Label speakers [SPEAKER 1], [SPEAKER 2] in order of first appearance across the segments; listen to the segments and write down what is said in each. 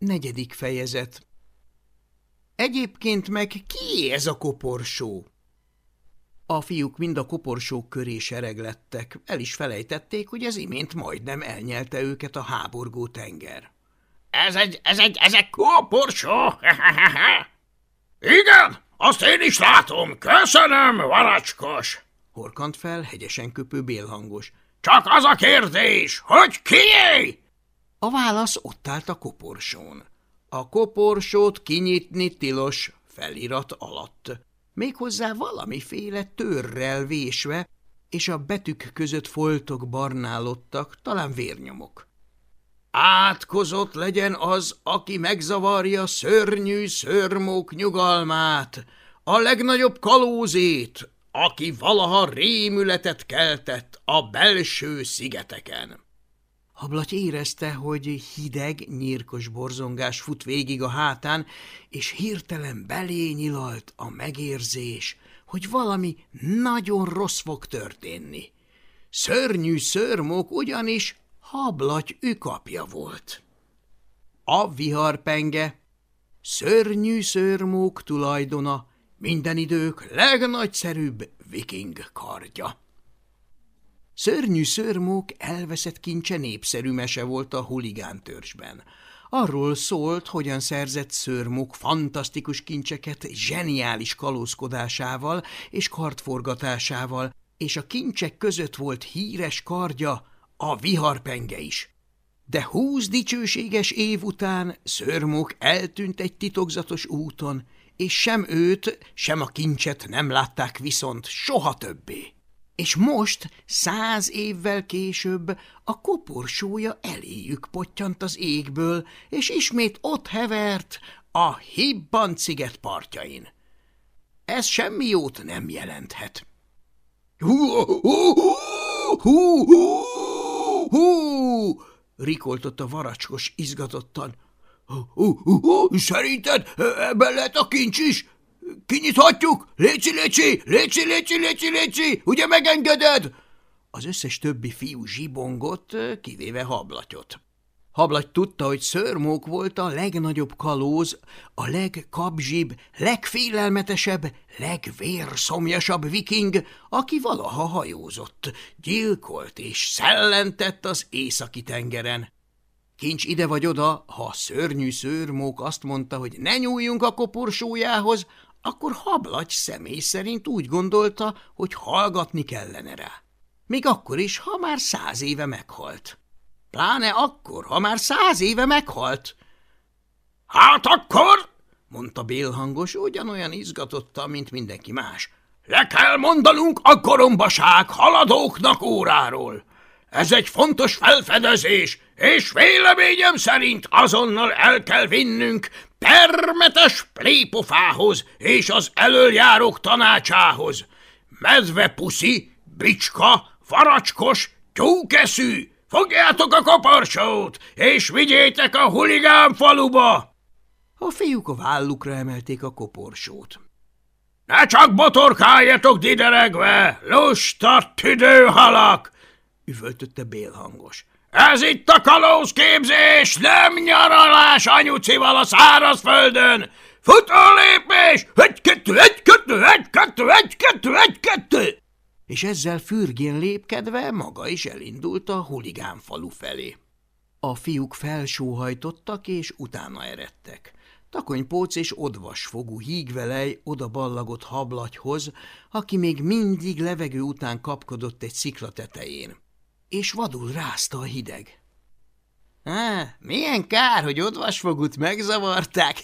[SPEAKER 1] Negyedik fejezet Egyébként meg ki ez a koporsó? A fiúk mind a koporsók köré sereglettek, el is felejtették, hogy az imént majdnem elnyelte őket a háborgó tenger.
[SPEAKER 2] – Ez egy, ez egy, ez egy koporsó! – Igen, azt én is látom, köszönöm, varacskos!
[SPEAKER 1] – horkant fel hegyesen köpő bélhangos.
[SPEAKER 2] – Csak az a kérdés, hogy kié?
[SPEAKER 1] A válasz ott állt a koporsón. A koporsót kinyitni tilos felirat alatt. Méghozzá valamiféle törrel vésve, és a betűk között foltok barnálottak, talán vérnyomok. Átkozott legyen az, aki megzavarja szörnyű szörmók nyugalmát, a legnagyobb kalózét, aki valaha rémületet keltett a belső szigeteken. Hablaty érezte, hogy hideg, nyírkos borzongás fut végig a hátán, és hirtelen belé nyilalt a megérzés, hogy valami nagyon rossz fog történni. Szörnyű szörmok ugyanis hablaty ükapja volt. A viharpenge, szörnyű szörmók tulajdona, minden idők legnagyszerűbb viking kardja. Szörnyű szörmók elveszett kincse népszerű mese volt a huligán törzsben. Arról szólt, hogyan szerzett szörmók fantasztikus kincseket zseniális kalózkodásával és kartforgatásával, és a kincsek között volt híres kardja, a viharpenge is. De húsz dicsőséges év után szörmók eltűnt egy titokzatos úton, és sem őt, sem a kincset nem látták viszont soha többé és most, száz évvel később, a koporsója eléjük pottyant az égből, és ismét ott hevert a Hibban sziget partjain. Ez semmi jót nem jelenthet. Hú, hú, hú, hú, hú, rikoltott a varacskos izgatottan. Hú, hú, hú, szerinted ebben lehet a kincs is? Kinyithatjuk? Léci, léci, léci, léci, léci, léci, ugye megengeded? Az összes többi fiú zsibongott, kivéve hablatyot. Hablaty tudta, hogy szörmók volt a legnagyobb kalóz, a legkapzsibb, legfélelmetesebb, legvérszomjasabb viking, aki valaha hajózott, gyilkolt és szellentett az északi tengeren. Kincs ide vagy oda, ha a szörnyű szörmók azt mondta, hogy ne nyúljunk a koporsójához, akkor hablagy személy szerint úgy gondolta, hogy hallgatni kellene rá. Még akkor is, ha már száz éve meghalt. Pláne akkor, ha már száz éve meghalt.
[SPEAKER 2] – Hát akkor –
[SPEAKER 1] mondta bélhangos, ugyanolyan izgatotta, mint mindenki más.
[SPEAKER 2] – Le kell mondanunk a korombaság haladóknak óráról. Ez egy fontos felfedezés, és véleményem szerint azonnal el kell vinnünk termetes plépofához és az elöljárók tanácsához. Medvepuszi, bicska, faracskos, tyúkeszű, fogjátok a koporsót, és vigyétek a huligán faluba!
[SPEAKER 1] A fiúk a vállukra emelték a koporsót.
[SPEAKER 2] Ne csak botorkáljatok dideregve, lusta tüdőhalak!
[SPEAKER 1] Üvöltötte bélhangos.
[SPEAKER 2] Ez itt a kalózképzés, nem nyaralás anyucival a szárazföldön! lépés! Egy-kettő, egy-kettő, egy-kettő, egy-kettő, egy-kettő!
[SPEAKER 1] És ezzel fürgén lépkedve maga is elindult a huligán falu felé. A fiúk felsóhajtottak és utána eredtek. Takonypóc és odvasfogú hígvelej oda ballagott hablagyhoz, aki még mindig levegő után kapkodott egy szikla tetején és vadul rázta a hideg. Á, milyen kár, hogy odvasfogut megzavarták,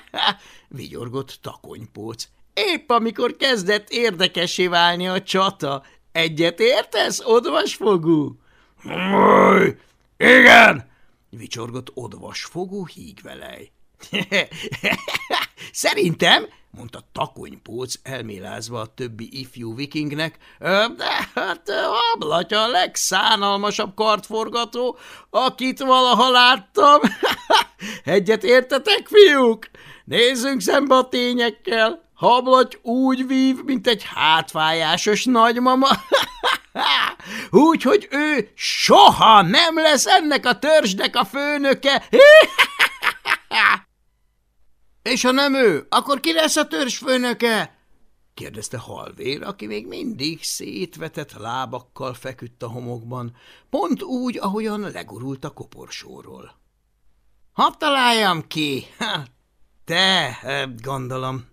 [SPEAKER 1] vigyorgott takonypóc. Épp amikor kezdett érdekesé válni a csata. Egyet értesz, odvasfogú?
[SPEAKER 2] Igen,
[SPEAKER 1] vicsorgott odvasfogú hígvelej. Szerintem, mondta takonypóc elmélázva a többi ifjú vikingnek, de hát ablatya a legszánalmasabb kartforgató, akit valaha láttam. Egyet értetek, fiúk? Nézzünk szembe a tényekkel. Hablaty úgy vív, mint egy hátfájásos nagymama. úgy, hogy ő soha nem lesz ennek a törzsnek a főnöke. És ha nem ő, akkor ki lesz a törzsfőnöke? kérdezte halvér, aki még mindig szétvetett lábakkal feküdt a homokban, pont úgy, ahogyan legurult a koporsóról. – Ha találjam ki? Te, gondolom.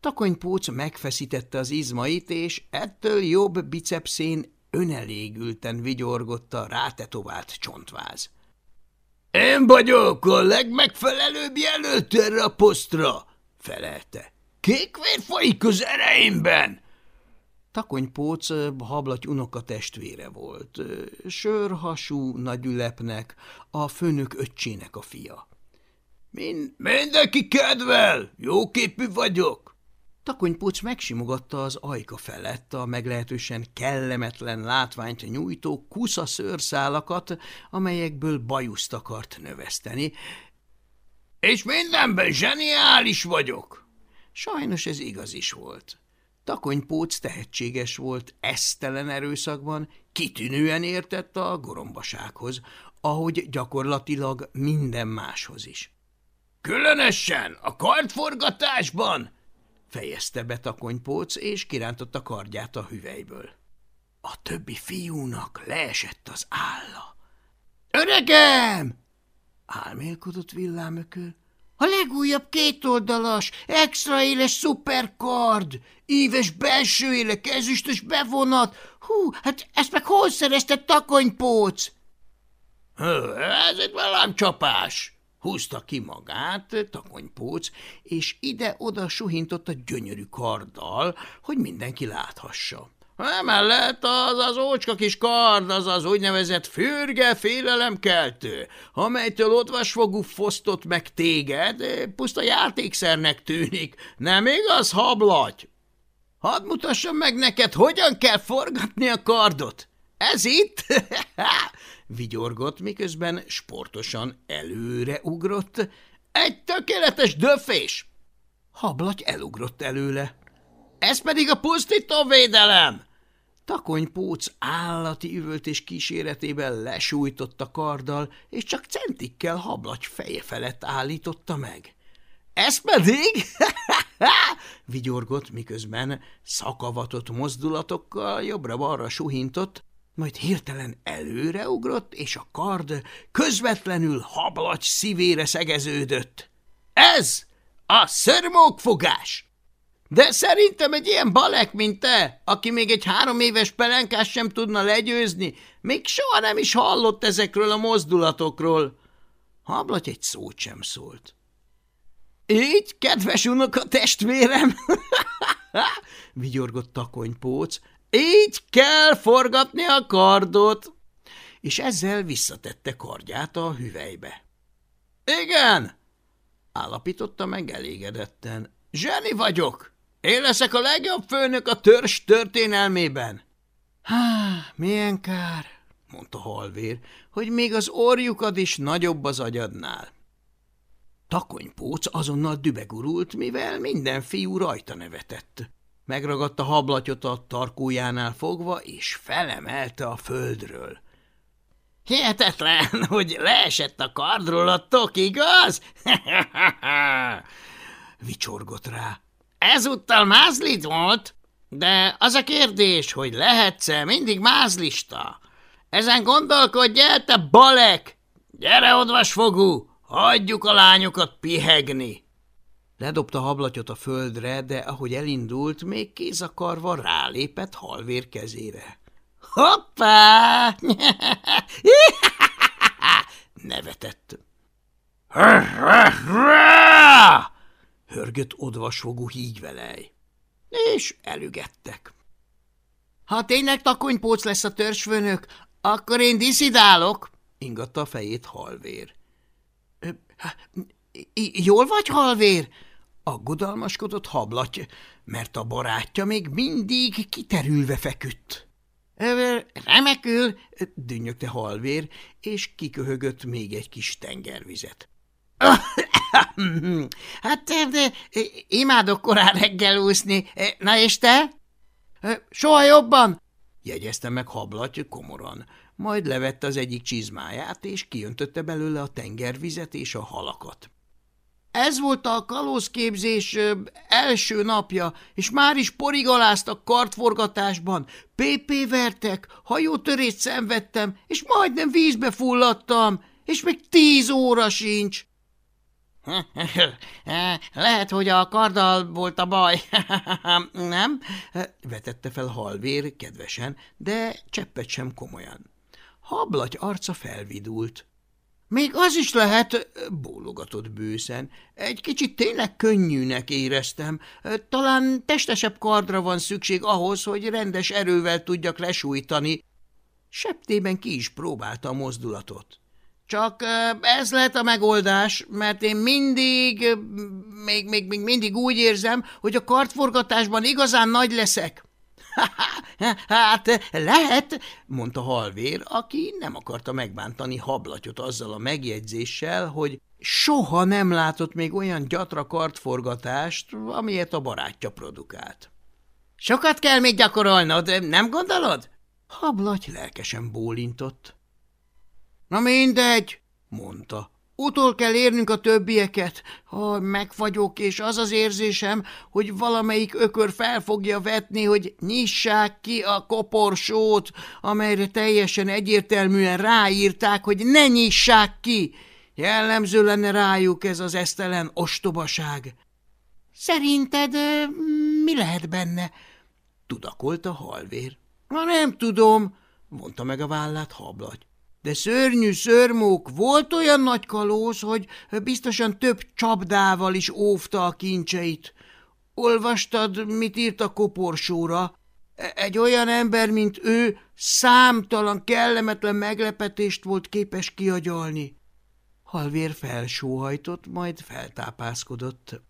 [SPEAKER 1] Takonypóc megfeszítette az izmait, és ettől jobb bicepszén önelégülten vigyorgott a rátetovált csontváz. – Én vagyok a legmegfelelőbb jelölt erre a posztra! – felelte. – Kékvér folyik az ereimben! Takonypóc hablaty unoka testvére volt, sörhasú nagyülepnek, a főnök öccsének a fia. Mind, – Mindenki kedvel! Jóképű vagyok! Takonypóc megsimogatta az ajka felett a meglehetősen kellemetlen látványt nyújtó kusza szőrszálakat, amelyekből bajuszt akart növeszteni. – És mindenben zseniális vagyok! Sajnos ez igaz is volt. Takonypóc tehetséges volt, esztelen erőszakban, kitűnően értett a gorombasághoz, ahogy gyakorlatilag minden máshoz is. – Különösen a kartforgatásban! Fejezte be takonypóc, és kirántotta kardját a hüvelyből. A többi fiúnak leesett az álla. – Öregem! – álmélkodott villámökő. – A legújabb kétoldalas, extra éles szuperkard, íves belső éle, ezüstös bevonat. Hú, hát ezt meg hol szerezte takonypóc? – Ez egy velem csapás! Húzta ki magát, takonypóc, és ide-oda suhintott a gyönyörű karddal, hogy mindenki láthassa. Emellett az az ócska kis kard, az az úgynevezett fürge félelemkeltő, amelytől odvasfogú fosztott meg téged, puszta játékszernek tűnik, nem igaz, hablaty? Hadd mutassam meg neked, hogyan kell forgatni a kardot. Ez itt? vigyorgott, miközben sportosan előre ugrott. Egy tökéletes döfés! Hablaty elugrott előle. Ez pedig a pusztító védelem! Takonypóc állati üvöltés kíséretében lesújtott a karddal, és csak centikkel hablaty feje felett állította meg. Ez pedig, vigyorgott, miközben szakavatott mozdulatokkal jobbra-balra suhintott, majd hirtelen előreugrott, és a kard közvetlenül hablacs szívére szegeződött. Ez a szörmókfogás! De szerintem egy ilyen balek, mint te, aki még egy három éves pelenkás sem tudna legyőzni, még soha nem is hallott ezekről a mozdulatokról. Hablaty egy szót sem szólt. Így, kedves unoka testvérem, vigyorgott takonypóc, így kell forgatni a kardot! És ezzel visszatette kardját a hüvelybe. Igen, állapította meg elégedetten. Zseni vagyok! Én leszek a legjobb főnök a törzs történelmében. Há, milyen kár, mondta halvér, hogy még az orjukat is nagyobb az agyadnál. Takonypóc azonnal dübegurult, mivel minden fiú rajta nevetett. Megragadta hablatyot a tarkójánál fogva, és felemelte a földről. – Hihetetlen, hogy leesett a kardról a tok, igaz? – vicsorgott rá. – Ezúttal mázlit volt, de az a kérdés, hogy lehetsz-e mindig mázlista? Ezen gondolkodj el, te balek! Gyere, odvasfogú, hagyjuk a lányokat pihegni! Ledobta hablatyot a földre, de ahogy elindult, még kézakarva rálépett halvér kezére. – Hoppá! – nevetett. – hörgött odvasfogú hígyvelej. És elügettek. – Ha tényleg takonypóc lesz a törzsfőnök, akkor én diszidálok! – ingatta a fejét halvér. – Jól vagy, halvér? Aggodalmaskodott hablaty, mert a barátja még mindig kiterülve feküdt. – Remekül! – dünnyögte halvér, és kiköhögött még egy kis tengervizet. – Hát, de imádok korán reggel úszni. Na és te? – Soha jobban! – jegyezte meg hablaty komoran, majd levette az egyik csizmáját, és kiöntötte belőle a tengervizet és a halakat. Ez volt a kalózképzés első napja, és már is porigaláztak kartforgatásban. PP vertek, hajótörést szenvedtem, és majdnem vízbe fulladtam, és még tíz óra sincs. Lehet, hogy a karddal volt a baj, nem? vetette fel halvér kedvesen, de cseppet sem komolyan. Hablaty arca felvidult. Még az is lehet, bólogatott bőszen. Egy kicsit tényleg könnyűnek éreztem. Talán testesebb kardra van szükség ahhoz, hogy rendes erővel tudjak lesújtani. Septében ki is próbálta a mozdulatot. Csak ez lehet a megoldás, mert én mindig, még, még, még mindig úgy érzem, hogy a kartforgatásban igazán nagy leszek. Hát lehet, mondta Halvér, aki nem akarta megbántani hablatyot azzal a megjegyzéssel, hogy soha nem látott még olyan gyatra kartforgatást, amilyet a barátja produkált. Sokat kell még gyakorolnod, nem gondolod? Hablaty lelkesen bólintott. Na mindegy, mondta. Utol kell érnünk a többieket. Ha megfagyok, és az az érzésem, hogy valamelyik ökör fel fogja vetni, hogy nyissák ki a koporsót, amelyre teljesen egyértelműen ráírták, hogy ne nyissák ki. Jellemző lenne rájuk ez az esztelen ostobaság. Szerinted mi lehet benne? Tudakolt a halvér. Na nem tudom, mondta meg a vállát hablagy. De szörnyű szörmók, volt olyan nagy kalóz, hogy biztosan több csapdával is óvta a kincseit. Olvastad, mit írt a koporsóra? Egy olyan ember, mint ő, számtalan kellemetlen meglepetést volt képes kiagyalni. Halvér felsóhajtott, majd feltápászkodott.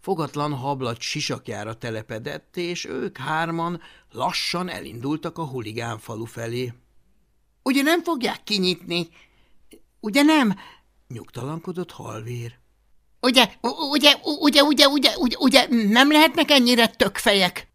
[SPEAKER 1] Fogatlan hablat sisakjára telepedett, és ők hárman lassan elindultak a huligán falu felé. Ugye nem fogják kinyitni? Ugye nem? Nyugtalankodott halvér. Ugye, ugye, ugye, ugye, ugye, ugye, ugye nem lehetnek ennyire tökfejek?